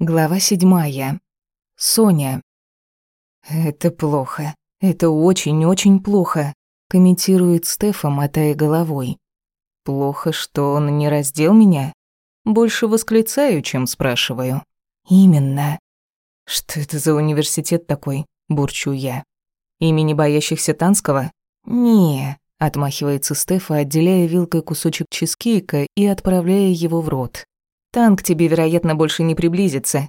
Глава седьмая. Соня. «Это плохо. Это очень-очень плохо», — комментирует Стефа, мотая головой. «Плохо, что он не раздел меня? Больше восклицаю, чем спрашиваю». «Именно». «Что это за университет такой?» — бурчу я. «Имени боящихся Танского?» «Не», — отмахивается Стефа, отделяя вилкой кусочек чизкейка и отправляя его в рот. Танк тебе, вероятно, больше не приблизится.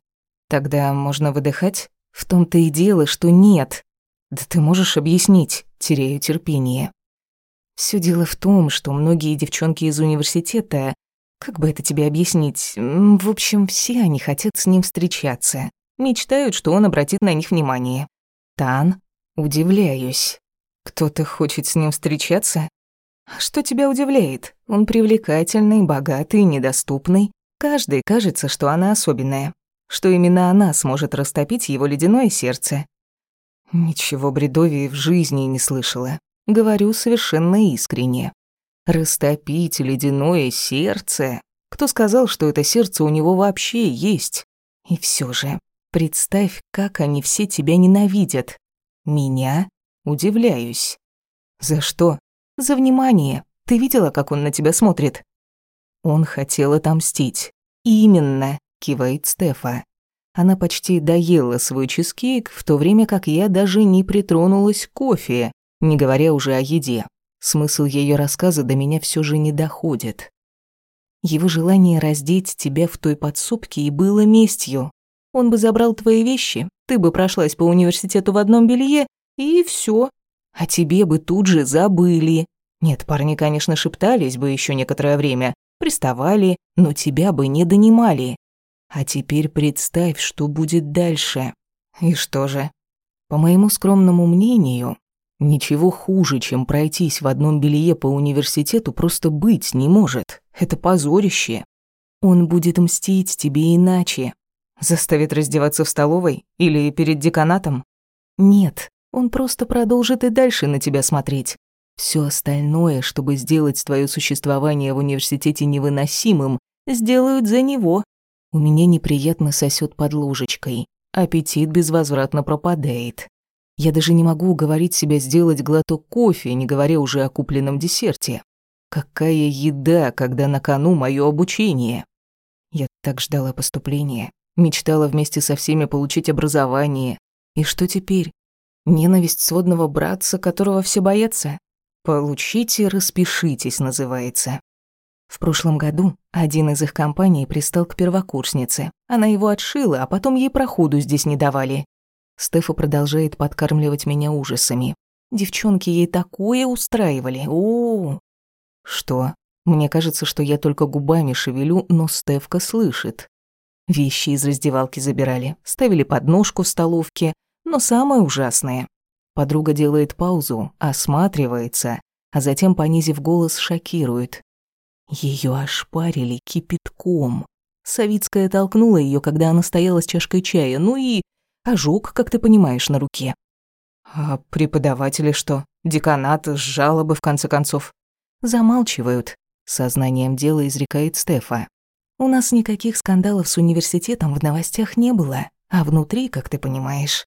Тогда можно выдыхать? В том-то и дело, что нет. Да ты можешь объяснить, теряю терпение. Все дело в том, что многие девчонки из университета, как бы это тебе объяснить, в общем, все они хотят с ним встречаться. Мечтают, что он обратит на них внимание. Тан, удивляюсь. Кто-то хочет с ним встречаться? А что тебя удивляет? Он привлекательный, богатый, недоступный. Каждой кажется, что она особенная, что именно она сможет растопить его ледяное сердце. Ничего бредовее в жизни не слышала. Говорю совершенно искренне. Растопить ледяное сердце? Кто сказал, что это сердце у него вообще есть? И все же, представь, как они все тебя ненавидят. Меня? Удивляюсь. За что? За внимание. Ты видела, как он на тебя смотрит? Он хотел отомстить. «Именно», — кивает Стефа. Она почти доела свой чизкейк, в то время как я даже не притронулась к кофе, не говоря уже о еде. Смысл ее рассказа до меня все же не доходит. Его желание раздеть тебя в той подсобке и было местью. Он бы забрал твои вещи, ты бы прошлась по университету в одном белье, и все. А тебе бы тут же забыли. Нет, парни, конечно, шептались бы еще некоторое время, приставали, но тебя бы не донимали. А теперь представь, что будет дальше. И что же? По моему скромному мнению, ничего хуже, чем пройтись в одном белье по университету, просто быть не может. Это позорище. Он будет мстить тебе иначе. Заставит раздеваться в столовой или перед деканатом? Нет, он просто продолжит и дальше на тебя смотреть. Все остальное, чтобы сделать твое существование в университете невыносимым, сделают за него. У меня неприятно сосет под ложечкой. Аппетит безвозвратно пропадает. Я даже не могу уговорить себя сделать глоток кофе, не говоря уже о купленном десерте. Какая еда, когда на кону мое обучение? Я так ждала поступления, мечтала вместе со всеми получить образование. И что теперь? Ненависть сводного братца, которого все боятся? «Получите, распишитесь» называется. В прошлом году один из их компаний пристал к первокурснице. Она его отшила, а потом ей проходу здесь не давали. Стефа продолжает подкармливать меня ужасами. Девчонки ей такое устраивали. О, -о, -о. Что? Мне кажется, что я только губами шевелю, но Стефка слышит. Вещи из раздевалки забирали, ставили подножку в столовке, но самое ужасное Подруга делает паузу, осматривается, а затем, понизив голос, шокирует. Ее ошпарили кипятком. Савицкая толкнула ее, когда она стояла с чашкой чая, ну и ожог, как ты понимаешь, на руке. А преподаватели что? Деканат, жалобы, в конце концов. Замалчивают. Сознанием дела изрекает Стефа. У нас никаких скандалов с университетом в новостях не было, а внутри, как ты понимаешь.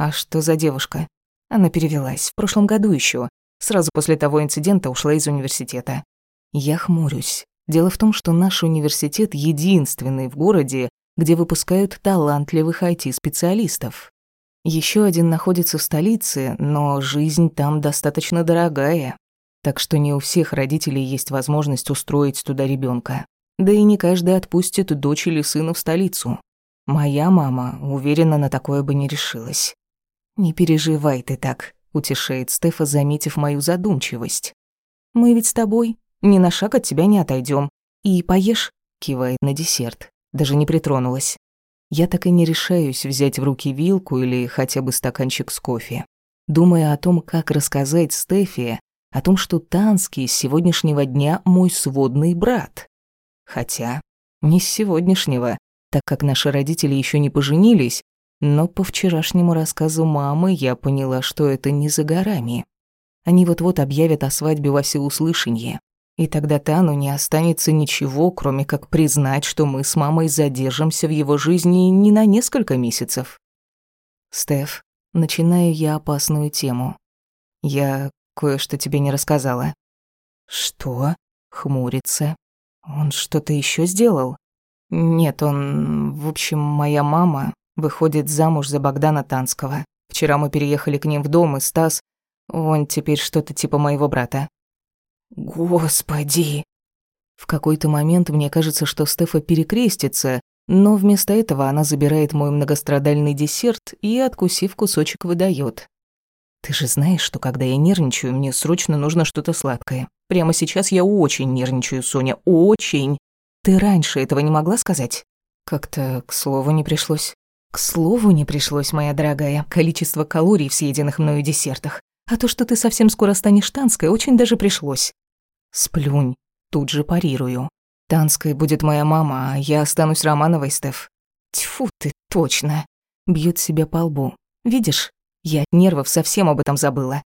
А что за девушка? Она перевелась в прошлом году еще. Сразу после того инцидента ушла из университета. Я хмурюсь. Дело в том, что наш университет единственный в городе, где выпускают талантливых IT-специалистов. Еще один находится в столице, но жизнь там достаточно дорогая. Так что не у всех родителей есть возможность устроить туда ребенка. Да и не каждый отпустит дочь или сына в столицу. Моя мама, уверена, на такое бы не решилась. «Не переживай ты так», — утешает Стефа, заметив мою задумчивость. «Мы ведь с тобой, ни на шаг от тебя не отойдем. И поешь», — кивает на десерт, даже не притронулась. Я так и не решаюсь взять в руки вилку или хотя бы стаканчик с кофе. Думая о том, как рассказать Стефе, о том, что Танский с сегодняшнего дня мой сводный брат. Хотя не с сегодняшнего, так как наши родители еще не поженились, но по вчерашнему рассказу мамы я поняла, что это не за горами. Они вот-вот объявят о свадьбе во всеуслышание. И тогда Тану не останется ничего, кроме как признать, что мы с мамой задержимся в его жизни не на несколько месяцев. Стеф, начинаю я опасную тему. Я кое-что тебе не рассказала. Что? Хмурится. Он что-то еще сделал? Нет, он... В общем, моя мама выходит замуж за Богдана Танского. Вчера мы переехали к ним в дом, и Стас... Он теперь что-то типа моего брата. Господи! В какой-то момент мне кажется, что Стефа перекрестится, но вместо этого она забирает мой многострадальный десерт и, откусив кусочек, выдает. «Ты же знаешь, что когда я нервничаю, мне срочно нужно что-то сладкое. Прямо сейчас я очень нервничаю, Соня, очень. Ты раньше этого не могла сказать?» Как-то к слову не пришлось. К слову не пришлось, моя дорогая, количество калорий в съеденных мною десертах. А то, что ты совсем скоро станешь танской, очень даже пришлось. Сплюнь, тут же парирую. Танской будет моя мама, а я останусь Романовой, Стеф. Тьфу ты, точно. Бьют себя по лбу. Видишь, я от нервов совсем об этом забыла.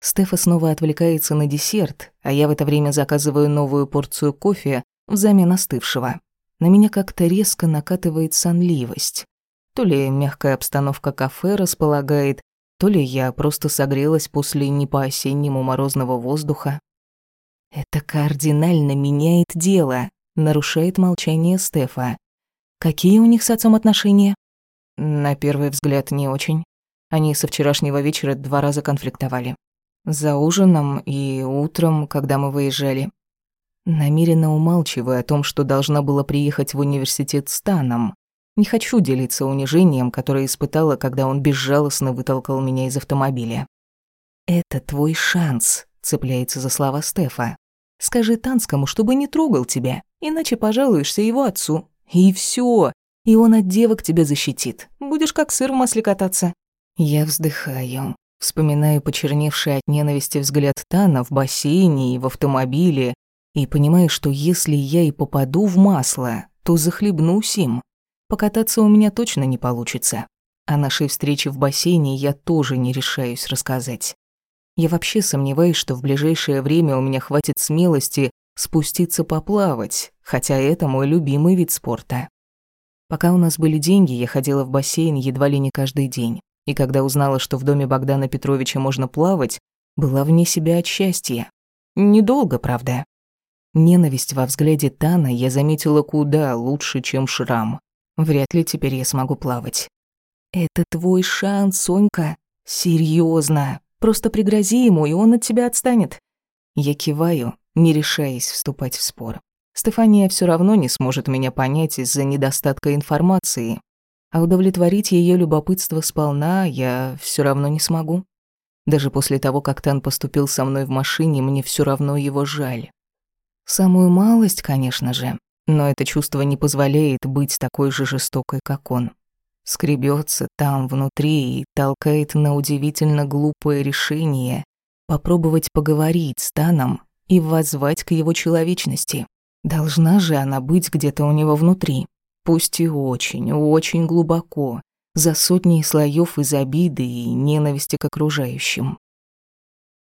Стефа снова отвлекается на десерт, а я в это время заказываю новую порцию кофе взамен остывшего. На меня как-то резко накатывает сонливость. То ли мягкая обстановка кафе располагает, то ли я просто согрелась после не по-осеннему морозного воздуха. Это кардинально меняет дело, нарушает молчание Стефа. Какие у них с отцом отношения? На первый взгляд, не очень. Они со вчерашнего вечера два раза конфликтовали. За ужином и утром, когда мы выезжали. Намеренно умалчиваю о том, что должна была приехать в университет с Таном. Не хочу делиться унижением, которое испытала, когда он безжалостно вытолкал меня из автомобиля. «Это твой шанс», — цепляется за слова Стефа. «Скажи Танскому, чтобы не трогал тебя, иначе пожалуешься его отцу. И все. И он от девок тебя защитит. Будешь как сыр в масле кататься». Я вздыхаю. Вспоминаю почерневший от ненависти взгляд Тана в бассейне и в автомобиле, и понимаю, что если я и попаду в масло, то захлебнусь им. Покататься у меня точно не получится. О нашей встрече в бассейне я тоже не решаюсь рассказать. Я вообще сомневаюсь, что в ближайшее время у меня хватит смелости спуститься поплавать, хотя это мой любимый вид спорта. Пока у нас были деньги, я ходила в бассейн едва ли не каждый день. И когда узнала, что в доме Богдана Петровича можно плавать, была вне себя от счастья. Недолго, правда. Ненависть во взгляде Тана я заметила куда лучше, чем шрам. Вряд ли теперь я смогу плавать. «Это твой шанс, Сонька. Серьезно. Просто пригрози ему, и он от тебя отстанет». Я киваю, не решаясь вступать в спор. Стефания все равно не сможет меня понять из-за недостатка информации, а удовлетворить ее любопытство сполна я все равно не смогу. Даже после того, как Тан поступил со мной в машине, мне все равно его жаль. Самую малость, конечно же, но это чувство не позволяет быть такой же жестокой, как он. Скребется там внутри и толкает на удивительно глупое решение попробовать поговорить с Таном и воззвать к его человечности. Должна же она быть где-то у него внутри, пусть и очень, очень глубоко, за сотни слоев из обиды и ненависти к окружающим.